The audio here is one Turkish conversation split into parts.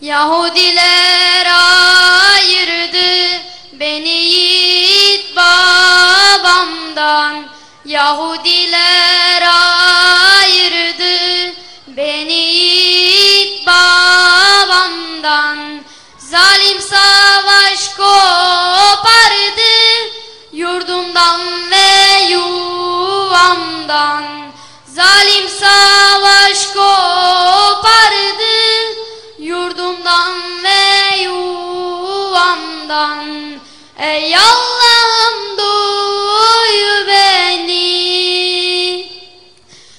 Yahudiler ayırdı beni yiğit babamdan. Yahudiler ayırdı beni yiğit babamdan. Zalim savaş kopardı yurdumdan ve yuvamdan. Zalim savaş kopardı yuvamdan Ey Allah'ım duy beni.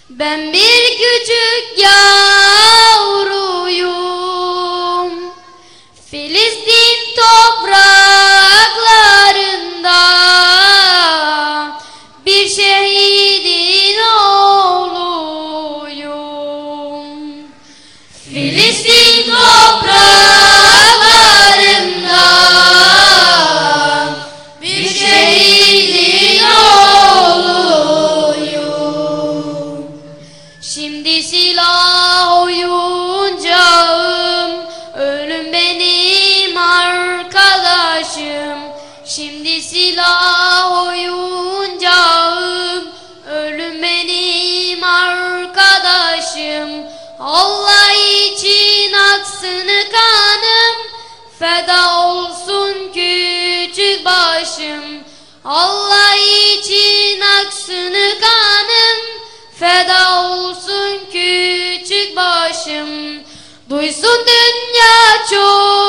Ben bir küçük yavruyum. Filistin topraklarında bir şehidin oğluyum. Filistin silah oyuncağım. Ölüm benim arkadaşım. Şimdi silah oyuncağım. Ölüm benim arkadaşım. Allah için aksın kanım. Feda olsun küçük başım. Allah için aksın kanım. Feda olsun başım Duysun dünya çocukları.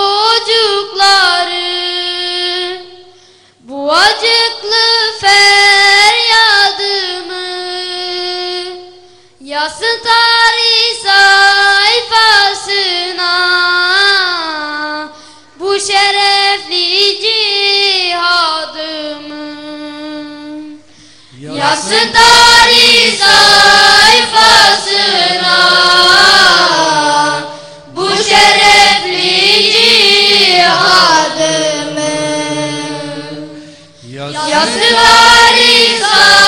Bu acıklı feryadımı Yazsın tarih sayfasına. Bu şerefli cihadımı Yazsın tarih 四つ割り